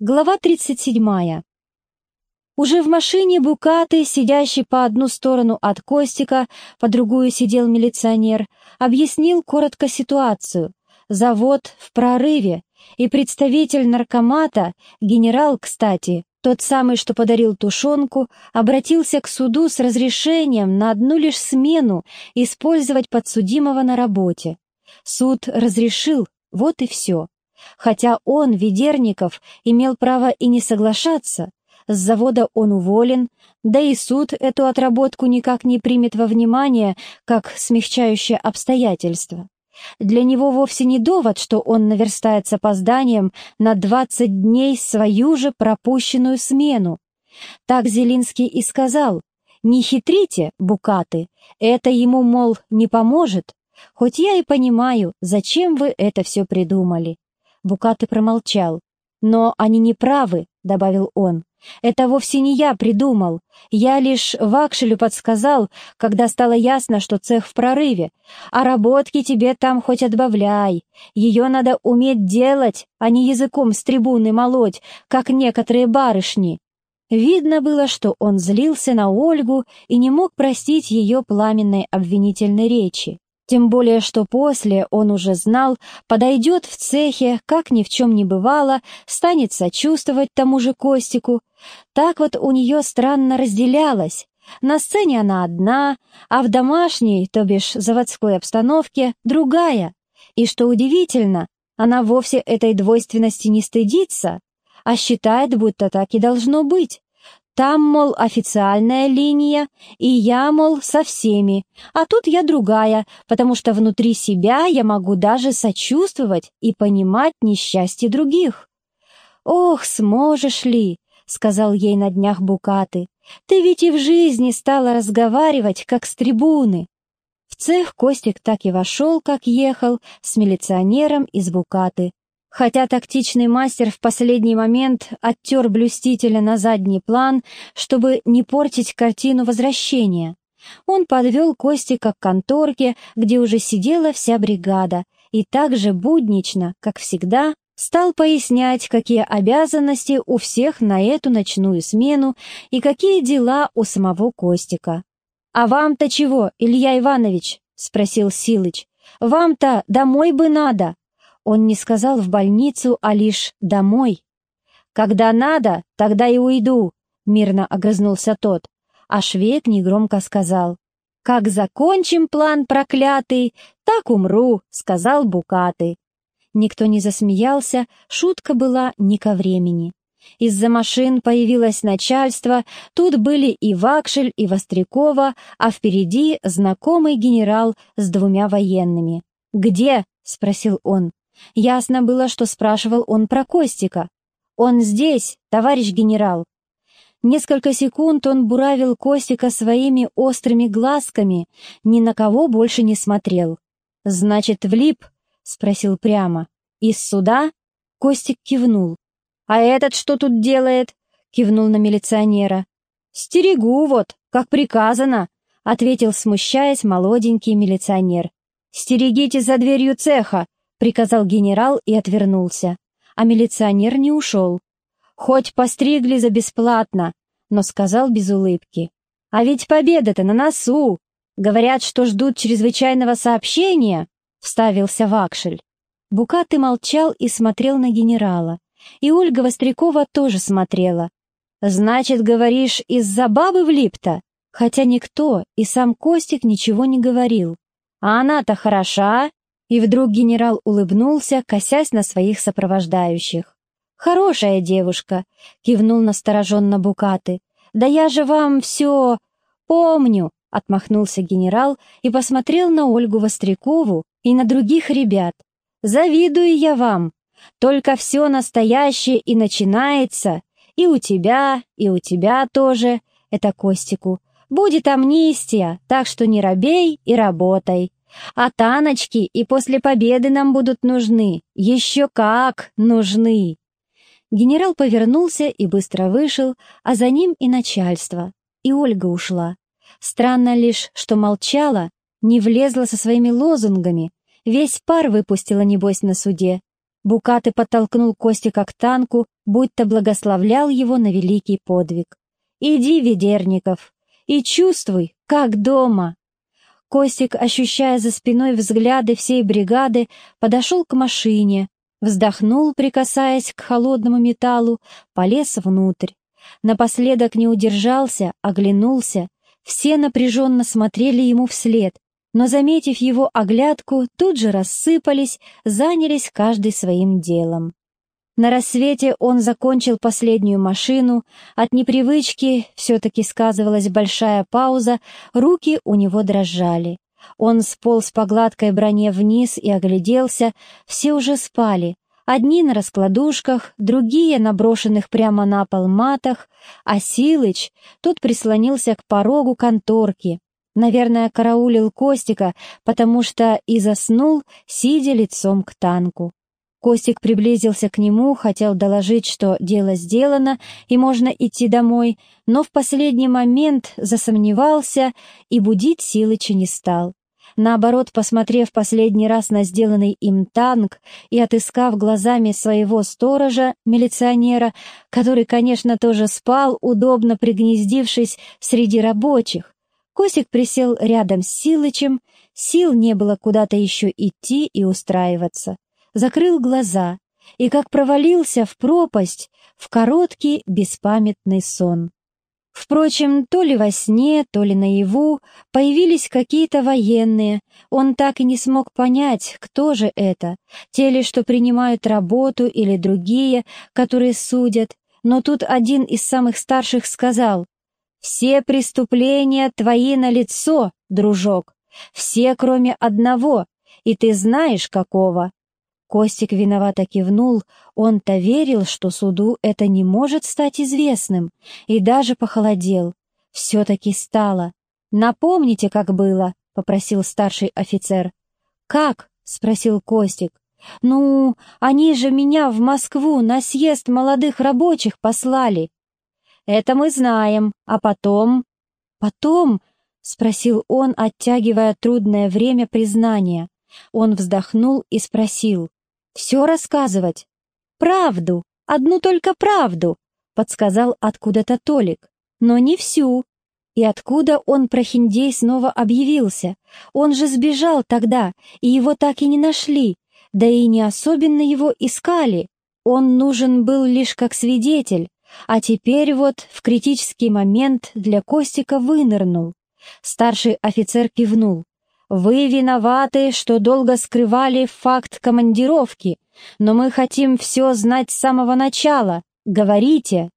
Глава 37. Уже в машине Букаты, сидящий по одну сторону от Костика, по другую сидел милиционер, объяснил коротко ситуацию. Завод в прорыве, и представитель наркомата, генерал, кстати, тот самый, что подарил тушенку, обратился к суду с разрешением на одну лишь смену использовать подсудимого на работе. Суд разрешил, вот и все. Хотя он, Ведерников, имел право и не соглашаться, с завода он уволен, да и суд эту отработку никак не примет во внимание, как смягчающее обстоятельство. Для него вовсе не довод, что он наверстает с опозданием на 20 дней свою же пропущенную смену. Так Зелинский и сказал, «Не хитрите, букаты, это ему, мол, не поможет, хоть я и понимаю, зачем вы это все придумали». Букаты промолчал. «Но они не правы», — добавил он. «Это вовсе не я придумал. Я лишь Вакшелю подсказал, когда стало ясно, что цех в прорыве. А работки тебе там хоть отбавляй. Ее надо уметь делать, а не языком с трибуны молоть, как некоторые барышни». Видно было, что он злился на Ольгу и не мог простить ее пламенной обвинительной речи. Тем более, что после он уже знал, подойдет в цехе, как ни в чем не бывало, станет сочувствовать тому же Костику. Так вот у нее странно разделялось. На сцене она одна, а в домашней, то бишь заводской обстановке, другая. И что удивительно, она вовсе этой двойственности не стыдится, а считает, будто так и должно быть. Там, мол, официальная линия, и я, мол, со всеми, а тут я другая, потому что внутри себя я могу даже сочувствовать и понимать несчастье других. «Ох, сможешь ли?» — сказал ей на днях Букаты. «Ты ведь и в жизни стала разговаривать, как с трибуны». В цех Костик так и вошел, как ехал, с милиционером из Букаты, Хотя тактичный мастер в последний момент оттер блюстителя на задний план, чтобы не портить картину возвращения. Он подвел Костика к конторке, где уже сидела вся бригада, и так же буднично, как всегда, стал пояснять, какие обязанности у всех на эту ночную смену и какие дела у самого Костика. «А вам-то чего, Илья Иванович?» — спросил Силыч. «Вам-то домой бы надо, он не сказал в больницу, а лишь «домой». «Когда надо, тогда и уйду», — мирно огрызнулся тот. А Швейк негромко сказал. «Как закончим план проклятый, так умру», — сказал Букаты. Никто не засмеялся, шутка была не ко времени. Из-за машин появилось начальство, тут были и Вакшель, и Вострякова, а впереди знакомый генерал с двумя военными. «Где?» — спросил он. Ясно было, что спрашивал он про Костика. «Он здесь, товарищ генерал». Несколько секунд он буравил Костика своими острыми глазками, ни на кого больше не смотрел. «Значит, влип?» — спросил прямо. «Из суда?» Костик кивнул. «А этот что тут делает?» — кивнул на милиционера. «Стерегу вот, как приказано», — ответил, смущаясь, молоденький милиционер. «Стерегите за дверью цеха, — приказал генерал и отвернулся. А милиционер не ушел. «Хоть постригли за бесплатно», но сказал без улыбки. «А ведь победа-то на носу! Говорят, что ждут чрезвычайного сообщения», — вставился Вакшель. Букаты молчал и смотрел на генерала. И Ольга Вострякова тоже смотрела. «Значит, говоришь, из-за бабы влип-то?» Хотя никто, и сам Костик ничего не говорил. «А она-то хороша?» И вдруг генерал улыбнулся, косясь на своих сопровождающих. «Хорошая девушка», — кивнул настороженно Букаты. «Да я же вам все помню», — отмахнулся генерал и посмотрел на Ольгу Вострякову и на других ребят. «Завидую я вам. Только все настоящее и начинается. И у тебя, и у тебя тоже, это Костику. Будет амнистия, так что не робей и работай». А таночки и после победы нам будут нужны. Еще как нужны!» Генерал повернулся и быстро вышел, а за ним и начальство. И Ольга ушла. Странно лишь, что молчала, не влезла со своими лозунгами, весь пар выпустила, небось, на суде. Букаты подтолкнул Костика к танку, будто благословлял его на великий подвиг. «Иди, Ведерников, и чувствуй, как дома!» Костик, ощущая за спиной взгляды всей бригады, подошел к машине, вздохнул, прикасаясь к холодному металлу, полез внутрь. Напоследок не удержался, оглянулся. Все напряженно смотрели ему вслед, но, заметив его оглядку, тут же рассыпались, занялись каждый своим делом. На рассвете он закончил последнюю машину, от непривычки все-таки сказывалась большая пауза, руки у него дрожали. Он сполз по гладкой броне вниз и огляделся, все уже спали, одни на раскладушках, другие на брошенных прямо на пол матах, а Силыч, тот прислонился к порогу конторки, Наверное, караулил Костика, потому что и заснул, сидя лицом к танку. Костик приблизился к нему, хотел доложить, что дело сделано и можно идти домой, но в последний момент засомневался и будить Силыча не стал. Наоборот, посмотрев последний раз на сделанный им танк и отыскав глазами своего сторожа, милиционера, который, конечно, тоже спал, удобно пригнездившись среди рабочих, Косик присел рядом с Силычем, сил не было куда-то еще идти и устраиваться. Закрыл глаза и как провалился в пропасть, в короткий беспамятный сон. Впрочем, то ли во сне, то ли наяву появились какие-то военные. Он так и не смог понять, кто же это, те ли, что принимают работу, или другие, которые судят. Но тут один из самых старших сказал, все преступления твои на лицо, дружок, все, кроме одного, и ты знаешь, какого. Костик виновато кивнул, он-то верил, что суду это не может стать известным, и даже похолодел. Все-таки стало. «Напомните, как было», — попросил старший офицер. «Как?» — спросил Костик. «Ну, они же меня в Москву на съезд молодых рабочих послали. «Это мы знаем. А потом...» «Потом?» — спросил он, оттягивая трудное время признания. Он вздохнул и спросил. «Все рассказывать?» «Правду! Одну только правду!» — подсказал откуда-то Толик. «Но не всю!» И откуда он про Хиндей снова объявился? Он же сбежал тогда, и его так и не нашли, да и не особенно его искали. Он нужен был лишь как свидетель, а теперь вот в критический момент для Костика вынырнул. Старший офицер кивнул. «Вы виноваты, что долго скрывали факт командировки, но мы хотим все знать с самого начала. Говорите!»